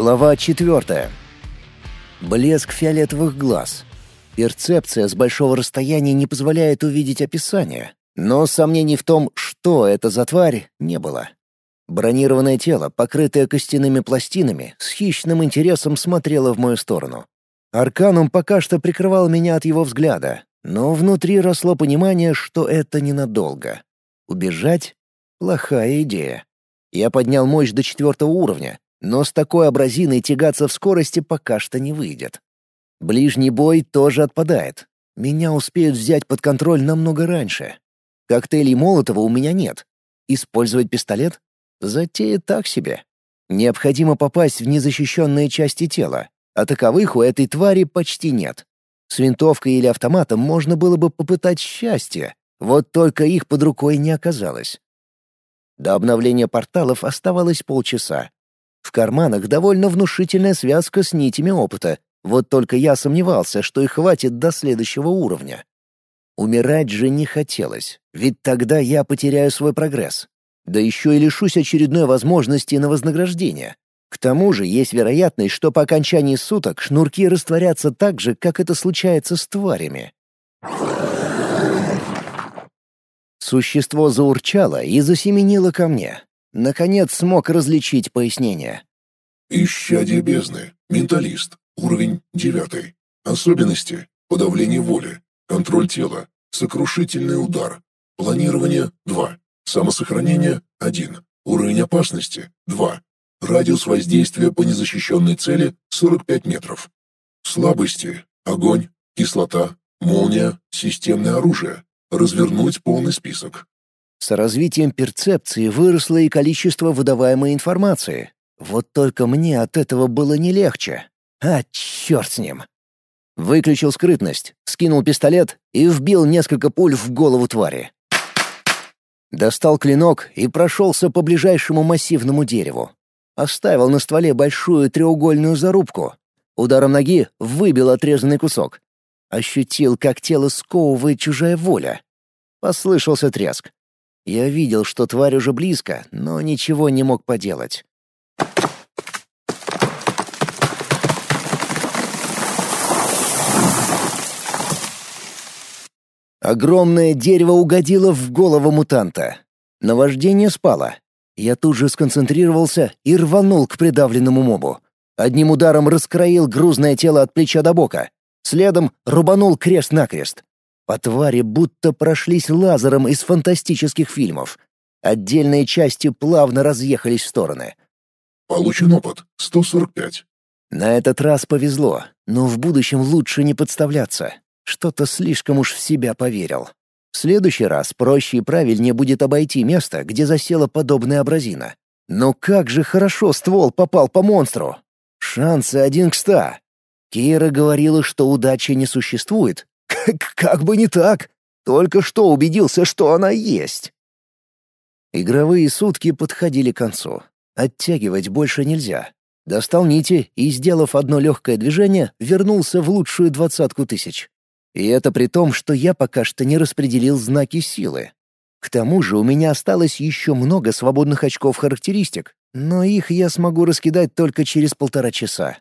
Глава четвертая. Блеск фиолетовых глаз. Перцепция с большого расстояния не позволяет увидеть описание, но сомнений в том, что это за тварь, не было. Бронированное тело, покрытое костяными пластинами, с хищным интересом смотрело в мою сторону. Арканум пока что прикрывал меня от его взгляда, но внутри росло понимание, что это ненадолго. Убежать — плохая идея. Я поднял мощь до четвертого уровня, но с такой абразиной тягаться в скорости пока что не выйдет. Ближний бой тоже отпадает. Меня успеют взять под контроль намного раньше. Коктейлей Молотова у меня нет. Использовать пистолет? Затея так себе. Необходимо попасть в незащищенные части тела, а таковых у этой твари почти нет. С винтовкой или автоматом можно было бы попытать счастье, вот только их под рукой не оказалось. До обновления порталов оставалось полчаса. В карманах довольно внушительная связка с нитями опыта, вот только я сомневался, что их хватит до следующего уровня. Умирать же не хотелось, ведь тогда я потеряю свой прогресс. Да еще и лишусь очередной возможности на вознаграждение. К тому же есть вероятность, что по окончании суток шнурки растворятся так же, как это случается с тварями. Существо заурчало и засеменило ко мне. Наконец смог различить пояснение. «Исчадие бездны. Менталист. Уровень девятый. Особенности. Подавление воли. Контроль тела. Сокрушительный удар. Планирование — 2. Самосохранение — 1. Уровень опасности — 2. Радиус воздействия по незащищенной цели — 45 метров. Слабости — огонь, кислота, молния, системное оружие. Развернуть полный список. С развитием перцепции выросло и количество выдаваемой информации. Вот только мне от этого было не легче. А, черт с ним. Выключил скрытность, скинул пистолет и вбил несколько пуль в голову твари. Достал клинок и прошелся по ближайшему массивному дереву. Оставил на стволе большую треугольную зарубку. Ударом ноги выбил отрезанный кусок. Ощутил, как тело сковывает чужая воля. Послышался треск. Я видел, что тварь уже близко, но ничего не мог поделать. Огромное дерево угодило в голову мутанта. Наваждение спало. Я тут же сконцентрировался и рванул к придавленному мобу. Одним ударом раскроил грузное тело от плеча до бока. Следом рубанул крест-накрест. По твари будто прошлись лазером из фантастических фильмов. Отдельные части плавно разъехались в стороны. Получен опыт 145. На этот раз повезло, но в будущем лучше не подставляться. Что-то слишком уж в себя поверил. В следующий раз проще и правильнее будет обойти место, где засела подобная абразина. Но как же хорошо ствол попал по монстру! Шансы один к ста. Кира говорила, что удачи не существует. Как, как бы не так. Только что убедился, что она есть. Игровые сутки подходили к концу. Оттягивать больше нельзя. Достал нити и, сделав одно легкое движение, вернулся в лучшую двадцатку тысяч. И это при том, что я пока что не распределил знаки силы. К тому же у меня осталось еще много свободных очков характеристик, но их я смогу раскидать только через полтора часа.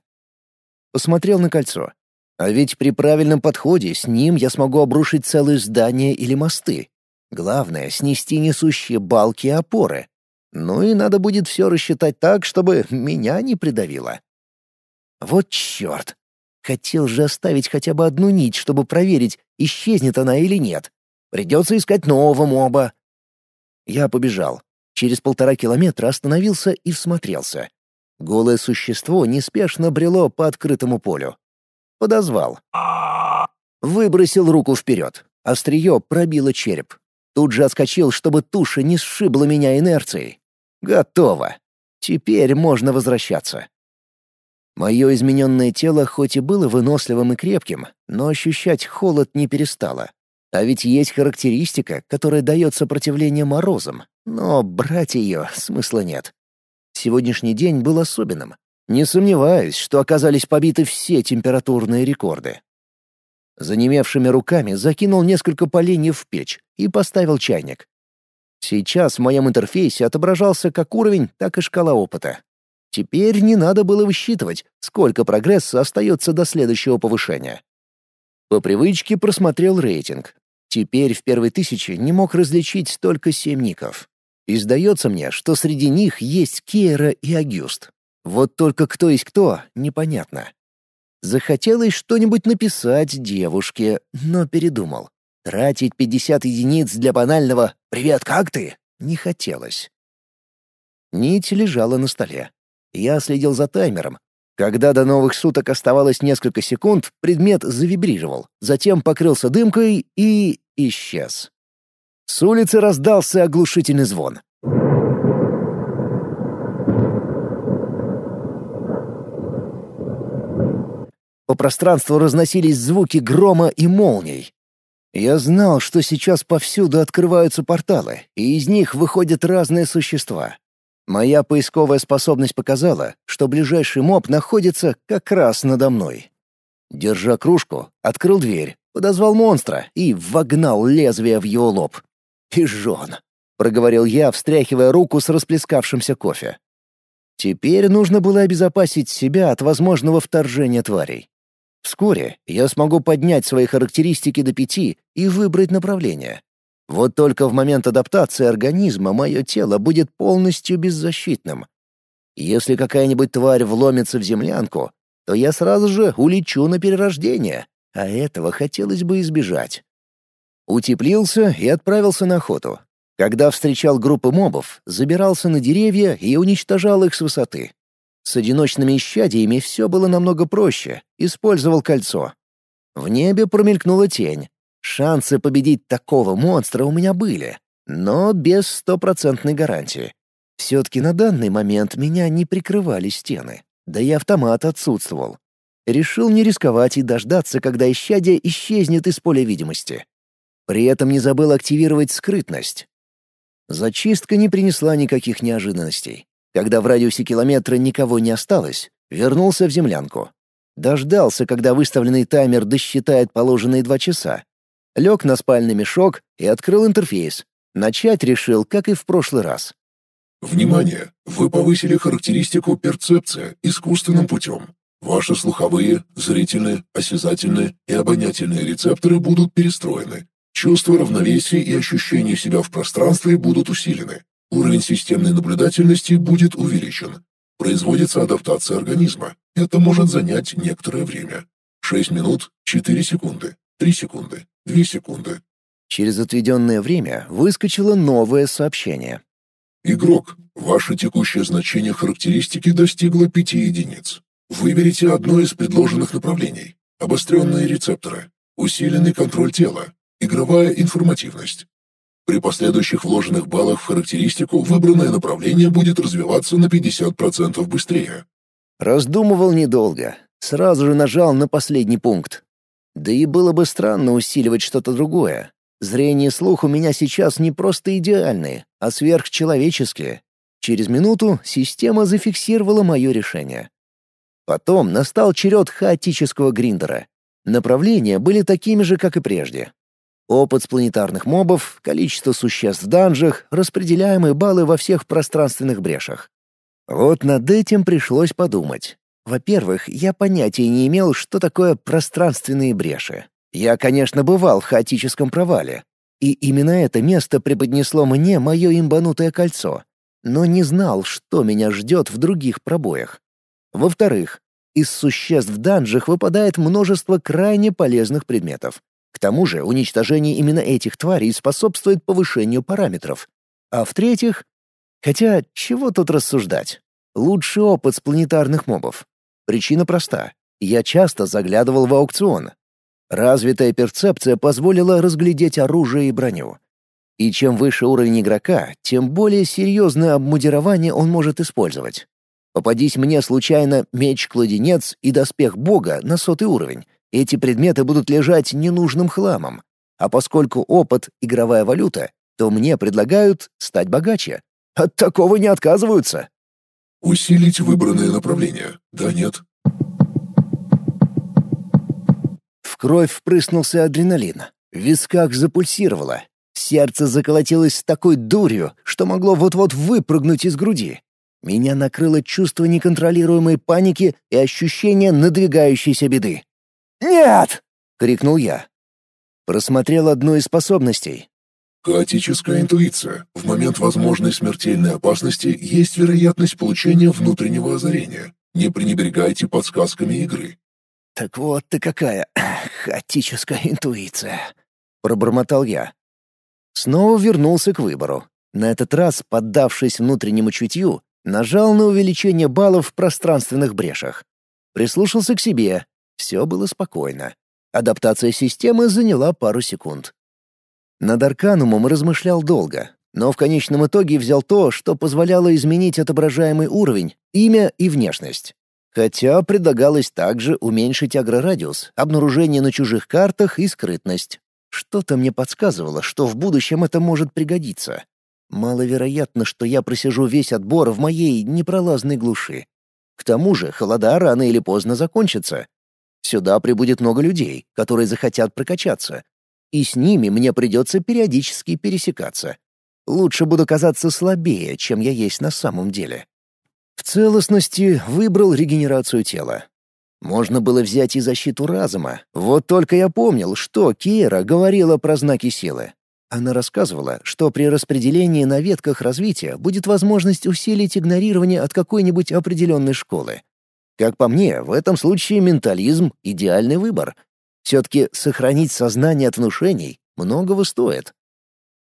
Посмотрел на кольцо. А ведь при правильном подходе с ним я смогу обрушить целые здания или мосты. Главное — снести несущие балки и опоры. Ну и надо будет все рассчитать так, чтобы меня не придавило. Вот черт! Хотел же оставить хотя бы одну нить, чтобы проверить, исчезнет она или нет. Придется искать нового моба. Я побежал. Через полтора километра остановился и всмотрелся. Голое существо неспешно брело по открытому полю. Подозвал. Выбросил руку вперед. Острие пробило череп. Тут же отскочил, чтобы туша не сшибла меня инерцией. Готово. Теперь можно возвращаться. Мое измененное тело хоть и было выносливым и крепким, но ощущать холод не перестало. А ведь есть характеристика, которая дает сопротивление морозам, но брать ее смысла нет. Сегодняшний день был особенным. Не сомневаюсь, что оказались побиты все температурные рекорды. Занемевшими руками закинул несколько поленьев в печь и поставил чайник. Сейчас в моем интерфейсе отображался как уровень, так и шкала опыта. Теперь не надо было высчитывать, сколько прогресса остается до следующего повышения. По привычке просмотрел рейтинг. Теперь в первой тысяче не мог различить только семь ников. И сдается мне, что среди них есть Кейра и Агюст. Вот только кто есть кто, непонятно. Захотелось что-нибудь написать девушке, но передумал. Тратить 50 единиц для банального «Привет, как ты?» не хотелось. Нить лежала на столе. Я следил за таймером. Когда до новых суток оставалось несколько секунд, предмет завибрировал, затем покрылся дымкой и исчез. С улицы раздался оглушительный звон. По пространству разносились звуки грома и молний. Я знал, что сейчас повсюду открываются порталы, и из них выходят разные существа. Моя поисковая способность показала, что ближайший моб находится как раз надо мной. Держа кружку, открыл дверь, подозвал монстра и вогнал лезвие в его лоб. «Пижон», — проговорил я, встряхивая руку с расплескавшимся кофе. Теперь нужно было обезопасить себя от возможного вторжения тварей. Вскоре я смогу поднять свои характеристики до пяти и выбрать направление. Вот только в момент адаптации организма мое тело будет полностью беззащитным. Если какая-нибудь тварь вломится в землянку, то я сразу же улечу на перерождение, а этого хотелось бы избежать. Утеплился и отправился на охоту. Когда встречал группы мобов, забирался на деревья и уничтожал их с высоты. С одиночными исчадиями все было намного проще, использовал кольцо. В небе промелькнула тень. Шансы победить такого монстра у меня были, но без стопроцентной гарантии. Все-таки на данный момент меня не прикрывали стены, да и автомат отсутствовал. Решил не рисковать и дождаться, когда исчадие исчезнет из поля видимости. При этом не забыл активировать скрытность. Зачистка не принесла никаких неожиданностей. Когда в радиусе километра никого не осталось, вернулся в землянку. Дождался, когда выставленный таймер досчитает положенные два часа. Лег на спальный мешок и открыл интерфейс. Начать решил, как и в прошлый раз. Внимание! Вы повысили характеристику перцепция искусственным путем. Ваши слуховые, зрительные, осязательные и обонятельные рецепторы будут перестроены. Чувство равновесия и ощущение себя в пространстве будут усилены. Уровень системной наблюдательности будет увеличен. Производится адаптация организма. Это может занять некоторое время. 6 минут, 4 секунды, 3 секунды, 2 секунды. Через отведенное время выскочило новое сообщение. Игрок, ваше текущее значение характеристики достигло 5 единиц. Выберите одно из предложенных направлений. Обостренные рецепторы, усиленный контроль тела, игровая информативность. При последующих вложенных баллах в характеристику выбранное направление будет развиваться на 50% быстрее. Раздумывал недолго. Сразу же нажал на последний пункт. Да и было бы странно усиливать что-то другое. Зрение и слух у меня сейчас не просто идеальные, а сверхчеловеческие. Через минуту система зафиксировала мое решение. Потом настал черед хаотического гриндера. Направления были такими же, как и прежде. Опыт с планетарных мобов, количество существ в данжах, распределяемые баллы во всех пространственных брешах. Вот над этим пришлось подумать. Во-первых, я понятия не имел, что такое пространственные бреши. Я, конечно, бывал в хаотическом провале. И именно это место преподнесло мне мое имбанутое кольцо. Но не знал, что меня ждет в других пробоях. Во-вторых, из существ в данжах выпадает множество крайне полезных предметов. К тому же уничтожение именно этих тварей способствует повышению параметров. А в-третьих, хотя чего тут рассуждать? Лучший опыт с планетарных мобов. Причина проста. Я часто заглядывал в аукцион. Развитая перцепция позволила разглядеть оружие и броню. И чем выше уровень игрока, тем более серьезное обмундирование он может использовать. Попадись мне случайно меч-кладенец и доспех бога на сотый уровень, эти предметы будут лежать ненужным хламом. А поскольку опыт — игровая валюта, то мне предлагают стать богаче. От такого не отказываются. Усилить выбранное направление. Да, нет. В кровь впрыснулся адреналин. В висках запульсировало. Сердце заколотилось с такой дурью, что могло вот-вот выпрыгнуть из груди. Меня накрыло чувство неконтролируемой паники и ощущение надвигающейся беды. «Нет!» — крикнул я. Просмотрел одну из способностей. Хаотическая интуиция. В момент возможной смертельной опасности есть вероятность получения внутреннего озарения. Не пренебрегайте подсказками игры. «Так вот ты какая хаотическая интуиция!» — пробормотал я. Снова вернулся к выбору. На этот раз, поддавшись внутреннему чутью, нажал на увеличение баллов в пространственных брешах. Прислушался к себе. Все было спокойно. Адаптация системы заняла пару секунд. Над Арканумом размышлял долго, но в конечном итоге взял то, что позволяло изменить отображаемый уровень, имя и внешность. Хотя предлагалось также уменьшить агрорадиус, обнаружение на чужих картах и скрытность. Что-то мне подсказывало, что в будущем это может пригодиться. Маловероятно, что я просижу весь отбор в моей непролазной глуши. К тому же холода рано или поздно закончатся. Сюда прибудет много людей, которые захотят прокачаться. И с ними мне придется периодически пересекаться. Лучше буду казаться слабее, чем я есть на самом деле. В целостности выбрал регенерацию тела. Можно было взять и защиту разума. Вот только я помнил, что Кира говорила про знаки силы. Она рассказывала, что при распределении на ветках развития будет возможность усилить игнорирование от какой-нибудь определенной школы. Как по мне, в этом случае ментализм — идеальный выбор. Все-таки сохранить сознание от внушений многого стоит.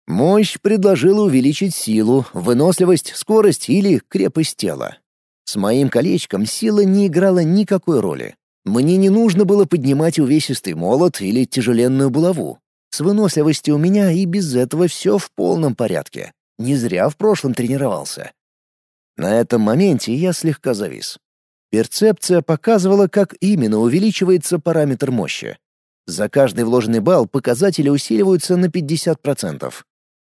Мощь предложила увеличить силу, выносливость, скорость или крепость тела. С моим колечком сила не играла никакой роли. Мне не нужно было поднимать увесистый молот или тяжеленную булаву. С выносливостью у меня и без этого все в полном порядке. Не зря в прошлом тренировался. На этом моменте я слегка завис. Перцепция показывала, как именно увеличивается параметр мощи. За каждый вложенный балл показатели усиливаются на 50%.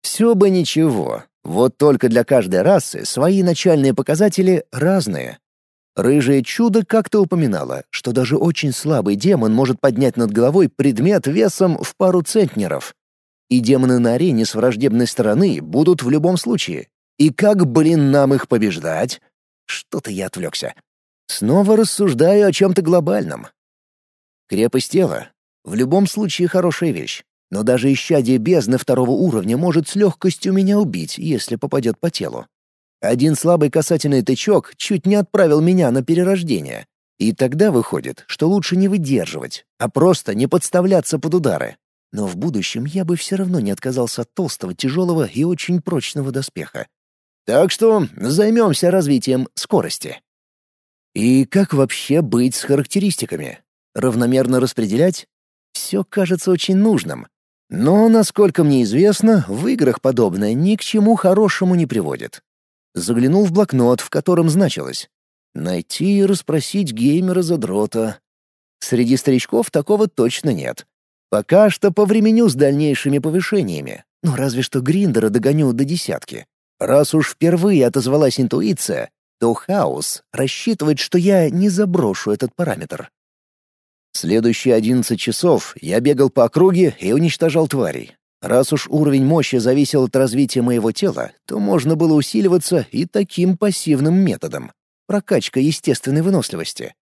Все бы ничего, вот только для каждой расы свои начальные показатели разные. Рыжее чудо как-то упоминало, что даже очень слабый демон может поднять над головой предмет весом в пару центнеров. И демоны на арене с враждебной стороны будут в любом случае. И как, блин, нам их побеждать? Что-то я отвлекся. Снова рассуждаю о чем-то глобальном. Крепость тела. В любом случае хорошая вещь. Но даже исчадие бездны второго уровня может с легкостью меня убить, если попадет по телу. Один слабый касательный тычок чуть не отправил меня на перерождение. И тогда выходит, что лучше не выдерживать, а просто не подставляться под удары. Но в будущем я бы все равно не отказался от толстого, тяжелого и очень прочного доспеха. Так что займемся развитием скорости. И как вообще быть с характеристиками? Равномерно распределять? Все кажется очень нужным. Но, насколько мне известно, в играх подобное ни к чему хорошему не приводит. Заглянул в блокнот, в котором значилось «Найти и расспросить геймера-задрота». Среди старичков такого точно нет. Пока что повременю с дальнейшими повышениями. Ну, разве что Гриндера догоню до десятки. Раз уж впервые отозвалась интуиция, то Хаос рассчитывает, что я не заброшу этот параметр. Следующие 11 часов я бегал по округе и уничтожал тварей. Раз уж уровень мощи зависел от развития моего тела, то можно было усиливаться и таким пассивным методом — прокачка естественной выносливости.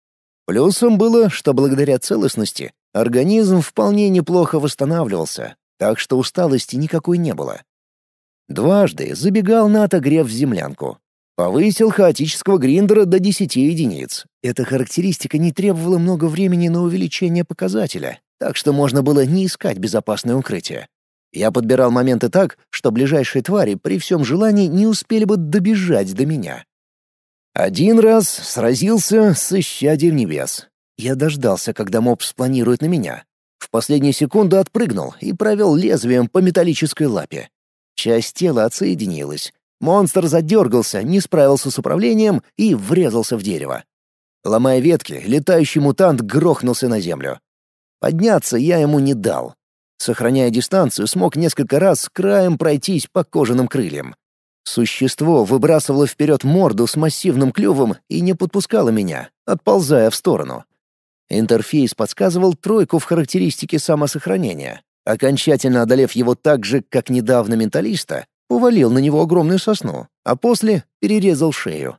Плюсом было, что благодаря целостности организм вполне неплохо восстанавливался, так что усталости никакой не было. Дважды забегал на отогрев в землянку. Повысил хаотического гриндера до 10 единиц. Эта характеристика не требовала много времени на увеличение показателя, так что можно было не искать безопасное укрытие. Я подбирал моменты так, что ближайшие твари при всем желании не успели бы добежать до меня. Один раз сразился с исчадием небес. Я дождался, когда моб спланирует на меня. В последнюю секунду отпрыгнул и провел лезвием по металлической лапе. Часть тела отсоединилась. Монстр задергался, не справился с управлением и врезался в дерево. Ломая ветки, летающий мутант грохнулся на землю. Подняться я ему не дал. Сохраняя дистанцию, смог несколько раз краем пройтись по кожаным крыльям. Существо выбрасывало вперед морду с массивным клювом и не подпускало меня, отползая в сторону. Интерфейс подсказывал тройку в характеристике самосохранения. Окончательно одолев его так же, как недавно менталиста, увалил на него огромную сосну, а после перерезал шею.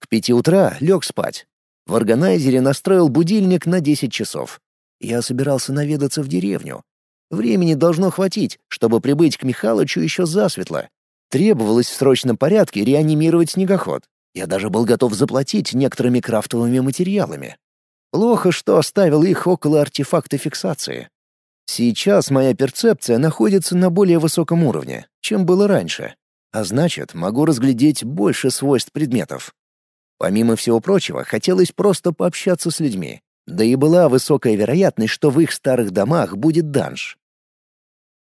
К пяти утра лег спать. В органайзере настроил будильник на 10 часов. Я собирался наведаться в деревню. Времени должно хватить, чтобы прибыть к Михалычу еще засветло. Требовалось в срочном порядке реанимировать снегоход. Я даже был готов заплатить некоторыми крафтовыми материалами. Плохо, что оставил их около артефакта фиксации. Сейчас моя перцепция находится на более высоком уровне, чем было раньше, а значит, могу разглядеть больше свойств предметов. Помимо всего прочего, хотелось просто пообщаться с людьми. Да и была высокая вероятность, что в их старых домах будет данж.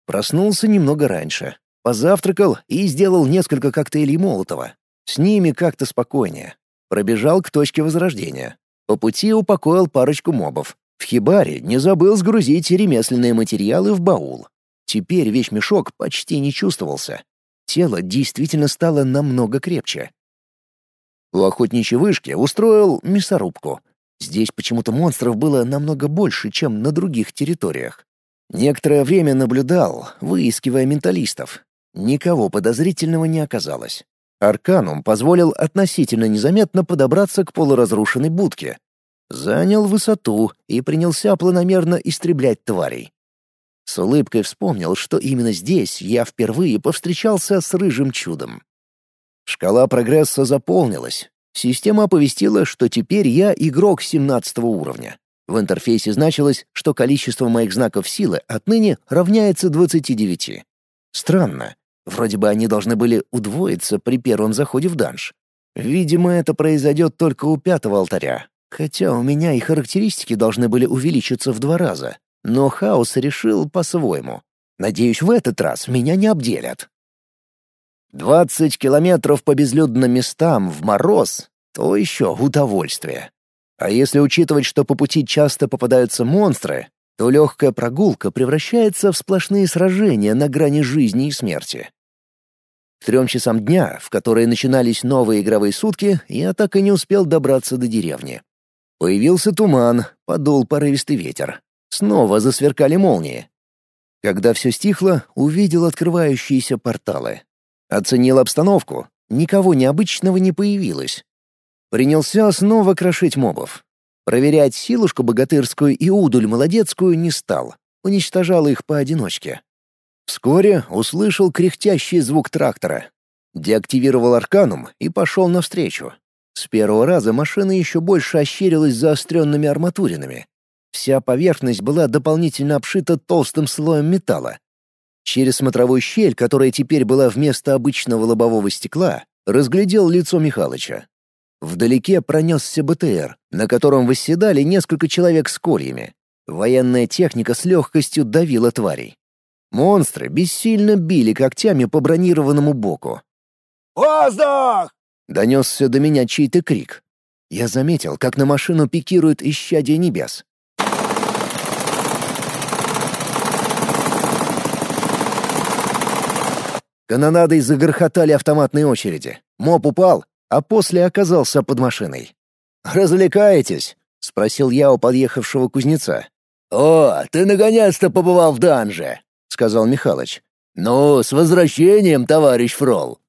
Проснулся немного раньше, позавтракал и сделал несколько коктейлей Молотова. С ними как-то спокойнее. Пробежал к точке возрождения. По пути упокоил парочку мобов. В хибаре не забыл сгрузить ремесленные материалы в баул. Теперь вещмешок почти не чувствовался. Тело действительно стало намного крепче. У охотничьей вышки устроил мясорубку. Здесь почему-то монстров было намного больше, чем на других территориях. Некоторое время наблюдал, выискивая менталистов. Никого подозрительного не оказалось. Арканум позволил относительно незаметно подобраться к полуразрушенной будке. Занял высоту и принялся планомерно истреблять тварей. С улыбкой вспомнил, что именно здесь я впервые повстречался с рыжим чудом. Шкала прогресса заполнилась. Система оповестила, что теперь я игрок 17 уровня. В интерфейсе значилось, что количество моих знаков силы отныне равняется 29. Странно. Вроде бы они должны были удвоиться при первом заходе в данж. Видимо, это произойдет только у пятого алтаря. Хотя у меня и характеристики должны были увеличиться в два раза. Но Хаос решил по-своему. Надеюсь, в этот раз меня не обделят. Двадцать километров по безлюдным местам в мороз — то еще удовольствие. А если учитывать, что по пути часто попадаются монстры, то легкая прогулка превращается в сплошные сражения на грани жизни и смерти. К трем часам дня, в которые начинались новые игровые сутки, я так и не успел добраться до деревни. Появился туман, подул порывистый ветер. Снова засверкали молнии. Когда все стихло, увидел открывающиеся порталы. Оценил обстановку. Никого необычного не появилось. Принялся снова крошить мобов. Проверять силушку богатырскую и удуль молодецкую не стал. Уничтожал их поодиночке. Вскоре услышал кряхтящий звук трактора. Деактивировал арканум и пошел навстречу. С первого раза машина еще больше ощерилась заостренными арматуринами. Вся поверхность была дополнительно обшита толстым слоем металла, Через смотровую щель, которая теперь была вместо обычного лобового стекла, разглядел лицо Михалыча. Вдалеке пронесся БТР, на котором восседали несколько человек с кольями. Военная техника с легкостью давила тварей. Монстры бессильно били когтями по бронированному боку. «Воздух!» — донесся до меня чей-то крик. Я заметил, как на машину пикирует исчадие небес. Канонадой загорхотали автоматные очереди. Моб упал, а после оказался под машиной. «Развлекаетесь?» — спросил я у подъехавшего кузнеца. «О, ты наконец-то побывал в данже!» — сказал Михалыч. «Ну, с возвращением, товарищ Фрол!»